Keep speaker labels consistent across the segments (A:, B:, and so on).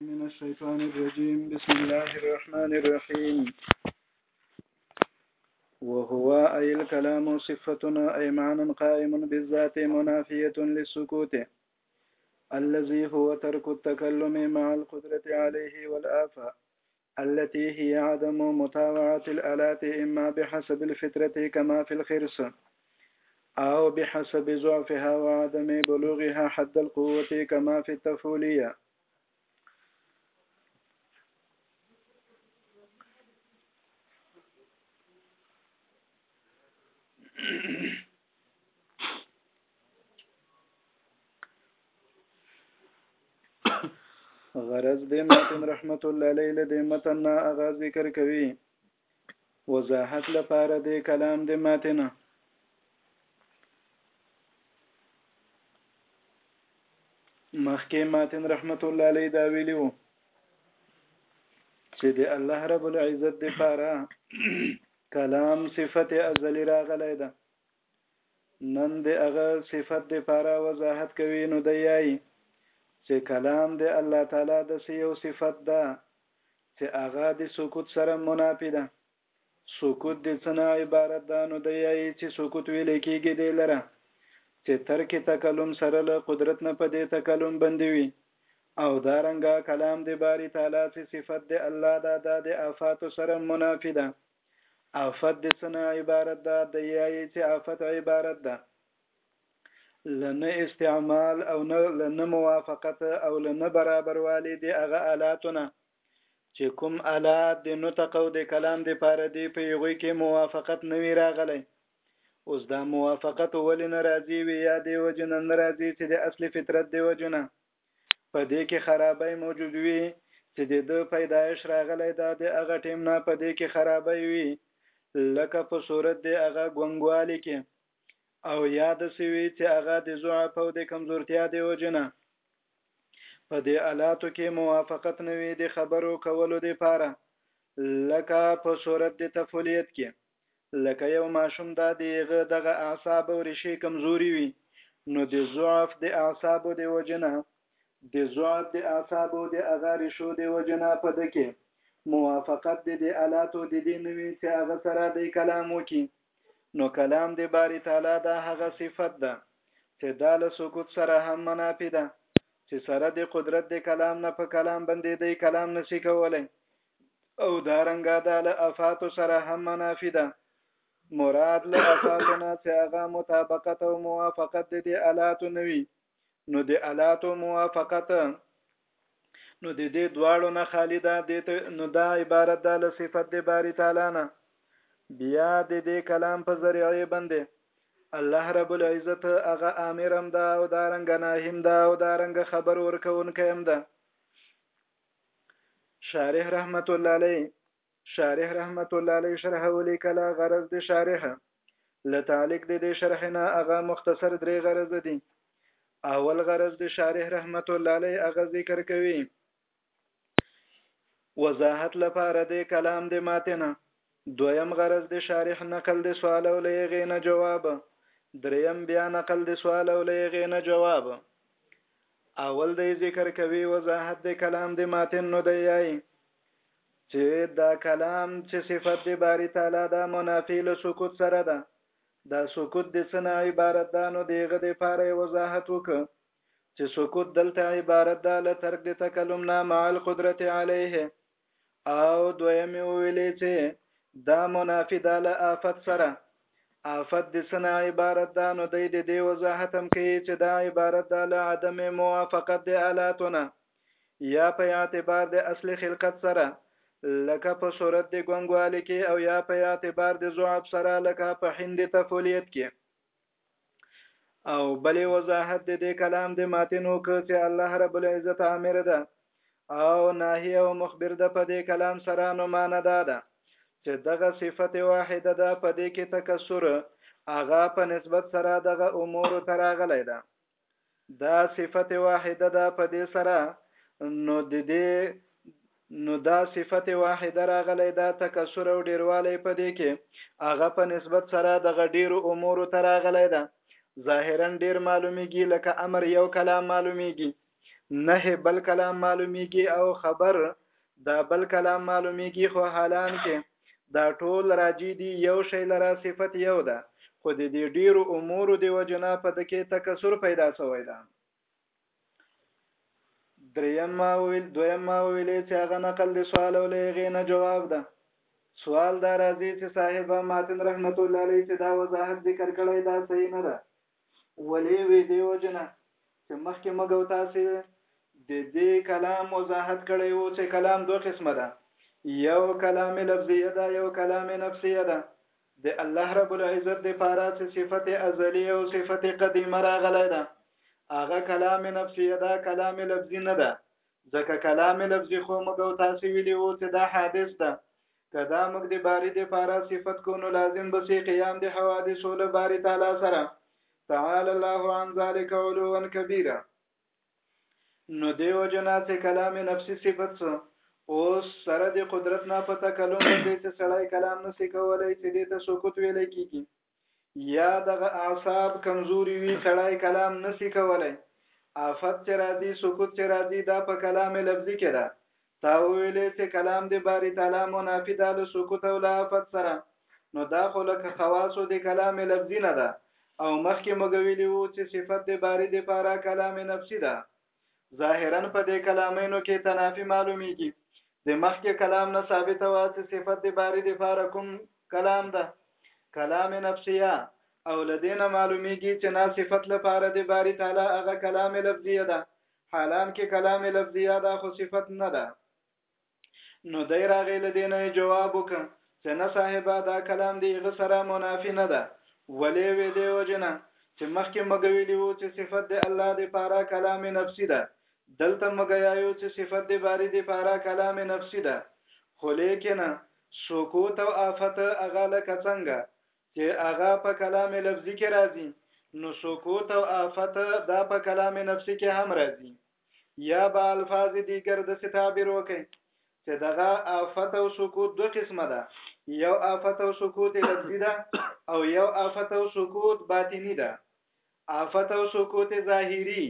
A: من الشيطان الرجيم بسم الله الرحمن الرحيم وهو أي الكلام صفتنا أي معنى قائم بالذات منافية للسكوت الذي هو ترك التكلم مع القدرة عليه والآفة التي هي عدم متابعة الآلات إما بحسب الفطرة كما في الخرس أو بحسب ضعفها وعدم بلوغها حد القوة كما في التفولية غرض د متن رحمت الله علیه له دې متن نه هغه ذکر کوي وضاحت لپاره د کلام د متن مخکې متن رحمت الله علیه دا ویلی وو چې د الله رب العزت لپاره کلام صفت ازلی راغلی ده نن د هغه صفت د پاره وضاحت کوي نو د یای چې کلام د الله تعالی د یو صفت ده چې هغه د سکوت سره منافي ده سکوت د څنګه عبارت ده نو د یای چې سکوت ویل کېږي دی لره چې ترک تکلم سره له قدرت نه په دې تکلم بندوي او دا رنګه کلام د باری تعالی څی صفت د الله ده دا د آفاتو سره منافی ده آفت د څه نه عبارت ده د یایی څی آفت عبارت ده له نه استعمال او نه له نه موافقت او له نه برابروالی د هغه آلاتونه چې کوم آلات د نطق او د کلام د پاره دی په یغوی کې موافقت نوی راغلی اوس دا موافقت ولې نه راځي وي یا دی وجنه نه راځي چې د اصلي فطرت دی وجنه په دې کې خرابی موجود وي چې د ده پیدایش راغلی دا د هغه ټیم نه په دې کې خرابی وي لکه په صورت د هغه ګونګوالي کې او یا د سوي چې هغه د ضعف او د کمزورتیا دی وجنه په دې الاتو کې موافقت نوي د خبرو کولو لپاره لکه په صورت د تفولیت کې لکه یو ماشوم دا د هغه دغه اعصاب او ریشې کمزوري وي نو د ضعف د اعصابو د وجنه د ضعف د اعصابو د هغه ریشو د وجنه په ده کې موافقت د دې الاتو د دې نوي چې هغه سره د کلام وکي نو کلام د باری تعالی دا هغه صفت ده چې دا له سکوت سره هم منافي ده چې سره د قدرت د کلام نه په کلام باندې د کلام نشي کولای او دارنګه دا له افاتو سره هم منافی ده مراد له افاتو نه چې هغه مطابقت او موافقت د دې الاتو نوي نو د الاتو موافقت نو د دې دواړو نه خالی ده نو دا عبارت ده له صفت د باری تعالی نه بیا د دې کلام په ذریعه باندې الله رب العزت هغه امرم ده او دارنګ ناهم ده او دارنګ خبر ورکونکې هم ده شارح رحمت الله علی شارح رحمت الله علی شرح ولیکلا غرض د شارح لتعلق د دې شرح نه هغه مختصر درې غرض دي اول غرض د شارح رحمت الله علی هغه ذکر کوي وضاحت لپاره د کلام د ماتنه دویم غرض د شارح نقل د سوال او له هغې نه جواب، درېیم بیا نقل د سوال او له هغې نه جواب. اول دی ذکر کوي وضاحت د کلام د ماتن نو دی یایي چې دا کلام چې صفت د باري تعالی ده منافي له سکوت سره ده، دا سکوت د څه نه عبارت ده نو د هغه د پاره یې وضاحت وکړ چې سکوت دلته عبارت ده له ترک د تکلم نه مع القدرة علیه. او دویم ویلې چې دا منافی ده له آفت سره آفت د سنه عبارت ده نو دی د دې وضاحت هم کوي چې دا عبارت ده له عدم موافقت د آلاتونه یا په اعتبار د اصل خلقت سره لکه په صورت د ګونګوالي کې او یا په اعتبار د ضعف سره لکه په هند تفولیت کې او بلې وضاحت د دې کلام د ماتن وکړ چې الله رب العزت امر ده او ناهي او مخبر ده په دې کلام سره نو معنا دا ده چې دغه صفت واحده ده په دې کې تکسر هغه په نسبت سره دغه امور تراغلی ده دا صفت واحده ده په دې سره نو د دې نو دا صفت واحده راغلی دا تکسر او ډیروالی په دې کې هغه په نسبت سره د غډیر امور ته راغلی ده ظاهرا ډیر معلومیږي لکه امر یو کلام معلومیږي نه بل کلام معلومیږي او خبر دا بل کلام معلومیږي خو حالان کې دا ټول راجی دی یو شی لرا صفت یو ده خو د دې ډیرو امور دی وجنا په دکې تکسر پیدا سوی ده دریم ما ویل دویم ما ویلې چې هغه نقل د سوال او لغې نه جواب ده سوال دا راځي چې صاحب ماتن رحمت الله علیه چې دا وضاحت ذکر کړی دا صحیح نه ده ولې وې دی وجنه چې مخکې موږ او تاسو د دې کلام وضاحت کړی وو چې کلام دوه قسمه ده یو کلام لفظي ده یو کلام نفسي ده د الله رب العزت د پاره چې صفت ازلی او صفت قدیمه راغلی ده هغه کلام نفسي ده کلام لفظي نه ده ځکه کلام لفظي خو موږ او تاسو ویلی وو چې دا حادث ده که دا موږ د باري د پاره صفت کو نو لازم بسې قیام د حوادثو له باري تعالی سره تعالی الله عن ذلك علوا كبيرا نو دیو جنا چې کلام نفسي صفت سو اوس سره د قدرت نه په تکلم باندې چې سړی کلام نسی کولای چې دې ته سکوت ویل کیږي یا دغه اعصاب کمزوري وي سړی کلام نسی کولی آفت چې راځي سکوت چې راځي دا په کلام لفظي کې ده تا وویلې چې کلام د باری تعالی منافي ده له سکوت او له آفت سره نو دا خو لکه خواصو د کلام لفظي نه ده او مخکې موږ ویلي وو چې صفت د باری د پاره کلام نفسي ده ظاهرا په دې کلامینو کې تنافي معلومیږي د مخکې کلام نه ثابت و چې صفت د باری د فاره کوم کلام ده کلام نفسیه او لدینه معلومیږي چې نه صفت لپاره د باری تعالی هغه کلام لفظیه ده حالان کې کلام لفظیه ده خو صفت نه ده نو دی راغی له دې نه یې جواب وکړ چې نه صاحبه دا کلام دی هغه سره منافي نه ده ولې وې دې وجنه چې مخکې موږ ویلي وو چې صفت د الله د پاره کلام نفسي ده دلته موږ یایو چې صفت د باری د پاره کلام نفسي ده خو لیکن سکوت او آفت هغه لکه څنګه چې هغه په کلام لفظي کې راځي نو سکوت او آفت دا په کلام نفسي کې هم راځي یا با الفاظ دیگر د ستابیر وکي چې دغه آفت او سکوت دو قسمه ده یو آفت او سکوت لفظي ده او یو آفت او سکوت باطنی ده آفت او سکوت ظاهری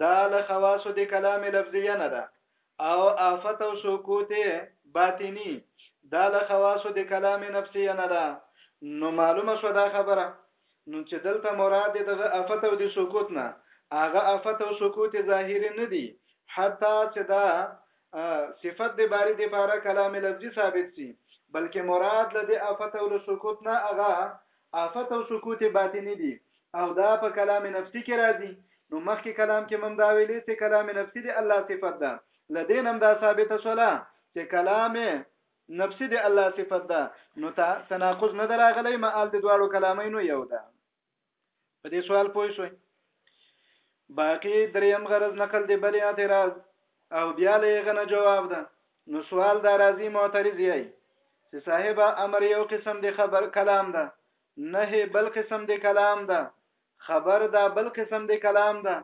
A: دا له خواصو د کلام لفظیه نه ده او آفت او سکوت باطنی دا له خواصو د کلام نفسیه نه ده نو معلومه شو دا خبره نو چې دلته مراد د دغه افت او د سکوت نه هغه افت او سکوت ظاهري نه دي حتی چې دا صفت د باری د پاره کلام لفظي ثابت سي بلکې مراد له د افت او له سکوت نه هغه افت او سکوت باطني دي او دا په کلام نفسي کې راځي نو مخکې کلام کې مم دا ویلې چې کلام نفسي د الله صفت ده لدین هم دا ثابت سوله چې کلام نفسي د الله صفت ده نو تا تناقض نه دراغلی مال د دواړو کلامینو یو ده په دې سوال پوه شوي باقی دریم غرض نقل دی بل اعتراض او بیا لغه نه جواب ده نو سوال دا راځي معترض یی چې صاحب امر یو قسم دی خبر کلام ده نه بل قسم دی کلام ده خبر دا بل قسم دی کلام ده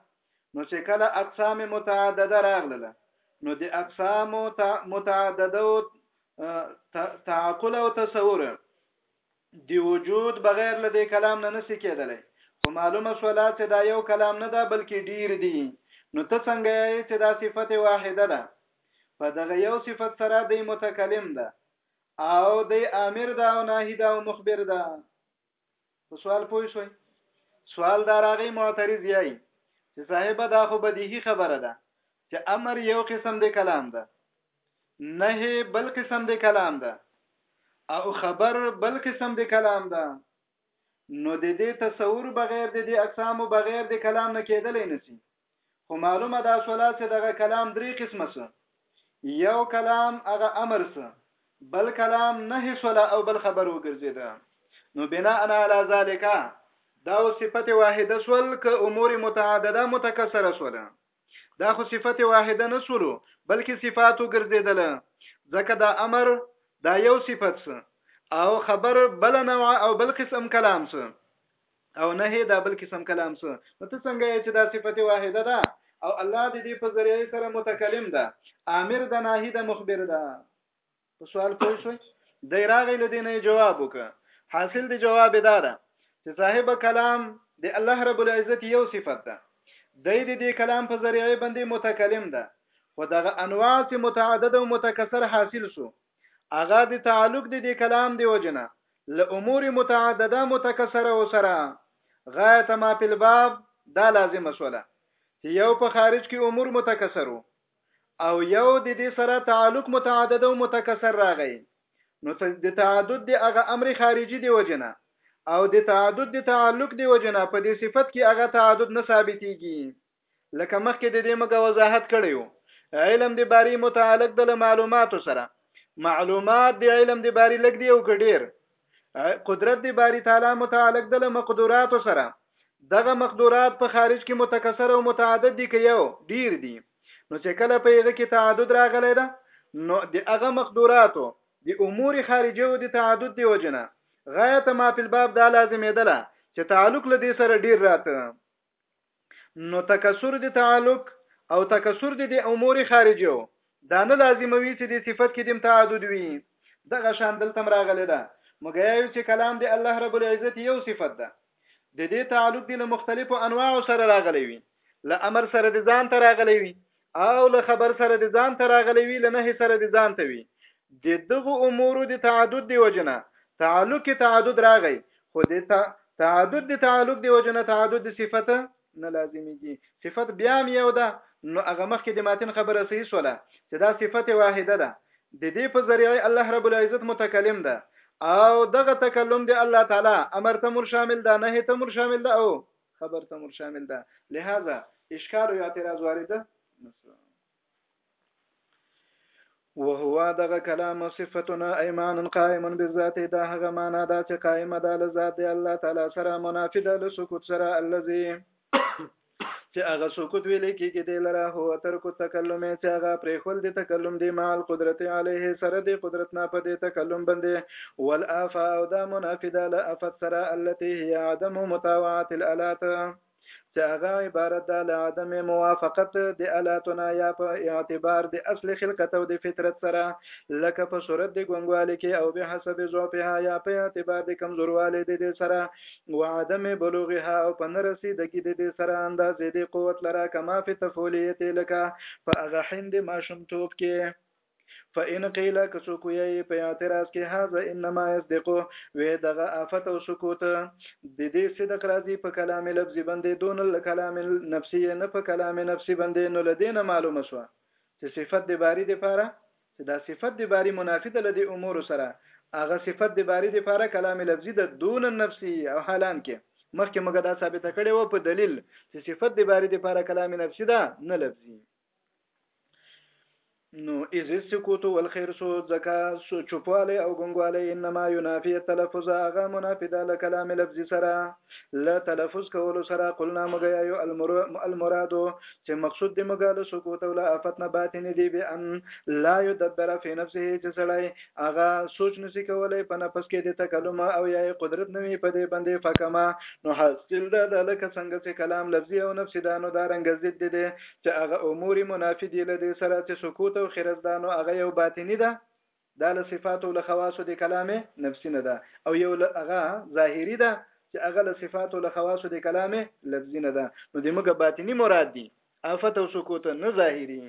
A: نو چې کله اقسام متعدده راغله نو د اقسام متعدده تعقل او تصور دی وجود بغیر له دې کلام نه نسی کېدلی خو معلومه شولا چې دا یو کلام نه ده بلکې ډیر دی نو ته څنګه یې چې دا صفت واحده ده په دغه یو صفت سره دی متکلم ده او دی امر ده او ناهی ده او مخبر ده په سوال پوه شوي سوال دا راغی معترض یای چې صاحب دا خو بدیهی خبره ده چې امر یو قسم د کلام ده نه بل قسم د کلام ده او خبر بل قسم د کلام ده نو د دې تصور بغیر د دې اقسام بغیر د کلام نه کېدلې نسی خو معلومه دا شولا چې دغه کلام درې قسمه سه یو کلام هغه امر سه بل کلام نه شولا او بل خبر وګرځیدا نو بنا انا علی ذالک دا صفت واحده سول ک امور متعدده متکثره سوله دا خو صفت واحده نه سولو بلکې صفات وګرځیدل ځکه دا امر دا یو صفت سه او خبر بل نوع او بل قسم کلام سه او نه هي دا بل قسم کلام سو نو ته څنګه چې دا صفت واحده ده او الله دې دې په ذریعه سره متکلم ده امر د ناهي د مخبر ده په سوال پوه شو د راغې لدینه جواب وک حاصل دی جواب دا ده چې صاحب کلام د الله رب العزت یو صفت ده د دې دې کلام په ذریعه باندې متکلم ده خو دغه انواع چې متعدد او متکثر حاصل شو اغا د تعلق د دې کلام دی وجنه له امور متعدده متکثره او سره غایت ما په الباب دا لازم سوله چې یو په خارج کې امور متکثرو او یو د دې سره تعلق متعدده او متکثر راغی نو د تعدد د هغه امر خارجي دی وجنه او د تعدد د تعلق دی وجنه په دې صفت کې هغه تعدد نه ثابتيږي لکه مخکې د دې مګه وضاحت کړیو علم د باری متعلق د معلوماتو سره معلومات د علم د باری لګ دی او کډیر قدرت د باری تعالی متعلق د مقدوراتو سره دغه مقدورات په خارج کې متکثر او متعدد دي که یو ډیر دي نو چې کله په هغه کې تعدد راغلی ده نو د هغه مقدوراتو د امور خارجه او د تعدد دی وجنه غایت ما په الباب دا لازمېدله چې تعلق له دې سره ډیر راته نو تکسر د تعلق او تکسر د امور خارجو دا نه لازموي چې د صفت کې د تعدد وي دغه شان دلته راغلی ده مګر یو چې کلام د الله رب العزت یو صفت ده د دې تعلق د مختلفو انواع سره راغلی وي له امر سره د ځان ته راغلی وي او له خبر سره د ځان ته راغلی وي لنه سره د ځان ته وي د دغه امور د تعدد دی وجنه تعلق تعدد راغی خو د تعدد د تعلق دی وجنه تعدد د صفت نه لازمیږي صفت بیا هم یو ده نو هغه مخکې د ماتن خبره صحیح سوله چې دا صفت واحده ده د دې په ذریعه الله رب العزت متکلم ده او دغه تکلم دی الله تعالی امر تمر شامل ده نه تمر شامل ده او خبر ته مر شامل ده لهذا اشکال او اعتراض وارده نسو وهو دغه کلام صفتنا ایمان قائما بالذات دا هغه معنا دا چې قائمه ده له ذات دی الله تعالی سره منافی ده له سکوت سره الذي چې هغه سکوت ویل کېږي د لره هو تر کو تکلم چې هغه پرې خل دي تکلم دی مال قدرت علیه سره دی قدرت نه په دې تکلم باندې والآفة او دا منافي ده له افت سره التي هي عدم متاوعة الالات چې هغه عبارت ده له عدم موافقت د الاتنا یا په اعتبار د اصل خلقت او د فطرت سره لکه په صورت د ګونګوالي کې او به حسب ضعفها یا په اعتبار د کمزوروالي د دې سره و عدم بلوغها او په نرسیدګي د دې سره اندازې د قوت لره کما فی تفولیت لکه په هغه هند ماشومتوب کې فإن قيل کڅوک یې په اعتراض کې هاذا انما يصدق وې دغه آفت او سکوت د دې صدق راځي په کلام لفظي باندې دون الکلام النفسي نه په کلام نفسي باندې نو لدینه معلومه شو چې صفت د باری د پاره چې دا صفت د باری منافی ده لدی امور سره هغه صفت د باری د پاره کلام لفظي ده دون النفسي او حالان کې مخکې موږ دا ثابت کړي وو په دلیل چې صفت د باری د پاره کلام نفسي ده نه لفظي نو از السکوت والخير سو ځکه چوپواله او ګنګواله انما ينافي التلفظ هغه منافي ده له کلام لفظي سره له تلفظ کولو سره قلنا مګیا یو المراد چې مقصود دی مګا له سکوت او له افت نه باطن دی به ان لا يدبر في نفسه چې سړی هغه سوچ نسی کولای په نفس کې د تکلم او یا قدرت نوي په دې باندې فکما نو حاصل ده لکه څنګه چې کلام لفظي او نفسي ده نو دا رنګ ضد دي چې هغه امور منافي دي له دې سره چې سکوت او خرزدانو هغه یو باطنی ده دا له صفاتو له خواصو د کلام نفسي نه ده او یو هغه ظاهري ده چې هغه له صفاتو له خواصو د کلام لفظي نه ده نو د موږ باطنی مراد دي آفت او سکوت نه ظاهري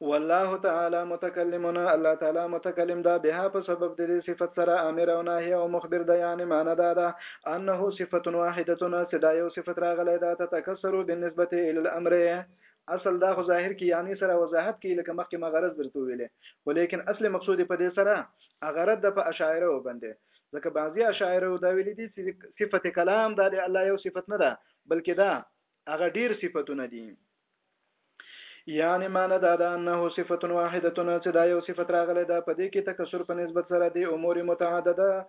A: والله تعالی متکلمون الله تعالی متکلم دا به په سبب د دې صفت سره امر او نهي او مخبر دی یعنی معنی دا ده انه صفت واحده صدا یو صفت راغلی دا تتکسر بالنسبه الى الامر اصل دا خو ظاهر کې یعنی سره وضاحت کې لکه مخکې ما غرض درته ویلې ولیکن اصل مقصود په دې سره غرض د په اشاعره وبندې ځکه بعضی اشاعره دا ویلې دي صفت کلام دا د الله یو صفت نه ده بلکې دا هغه ډیر صفاتونه دي یعنی معنی دا ده انه صفت واحده چې دا یو صفت راغلی دا په دې کې تکسر په نسبت سره دی امور متعدده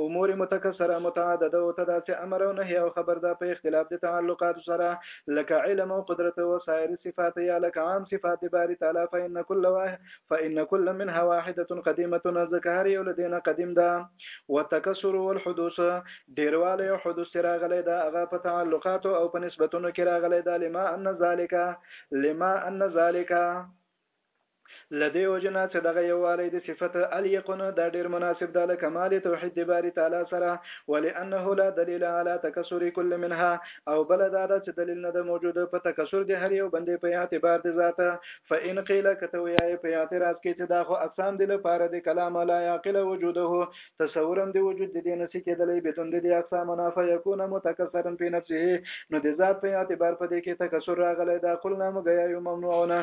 A: امور متکسره متعدده او تدا چې امر او نهي او خبر دا په اختلاف د تعلقات سره لکه علم او قدرت او سایر صفات یا لکه عام صفات باری تعالی فإن كل واحد فإن كل منها واحده قديمه ذکر یو لدینه قدیم ده وتکسر والحدوث ډېروالی او حدوث چې راغلی ده هغه په تعلقاتو او په نسبتونو کې راغلی ده لما ان ذالک لما ان ذالک لدې وجنا چې دغه یووالی د صفت الیقن دا ډیر مناسب ده لکه مال توحید د باری تعالی سره ولانه لا دلیل علی تکسر کل منها او بل دا ده چې دلیل نه ده موجود په تکسر د هر یو بندې په اعتبار د ذاته فإن قیل کته ویای په اعتراض کې چې دا خو اقسام د لپاره د کلام لا یعقل وجوده تصورا د وجود د دې نسی کېدلې بدون د دې اقصا منافع يكون متکثرا په نفسه نو د ذات په اعتبار په دې کې تکثر راغلی دا قلنا مګیا یو ممنوعونه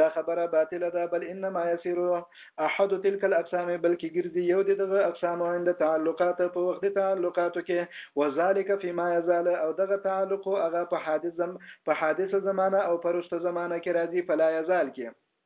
A: دا خبره باطله ده بل انما يسير احد تلك الاقسام بلکې ګرځي یو دغه اقسام عند تعلقات په وخت د تعلقاتو کې وذالک فيما يزال او دغه تعلق هغه په حادث زم په حادثه زمانہ او پرسته زمانہ کې راځي فلا يزال کې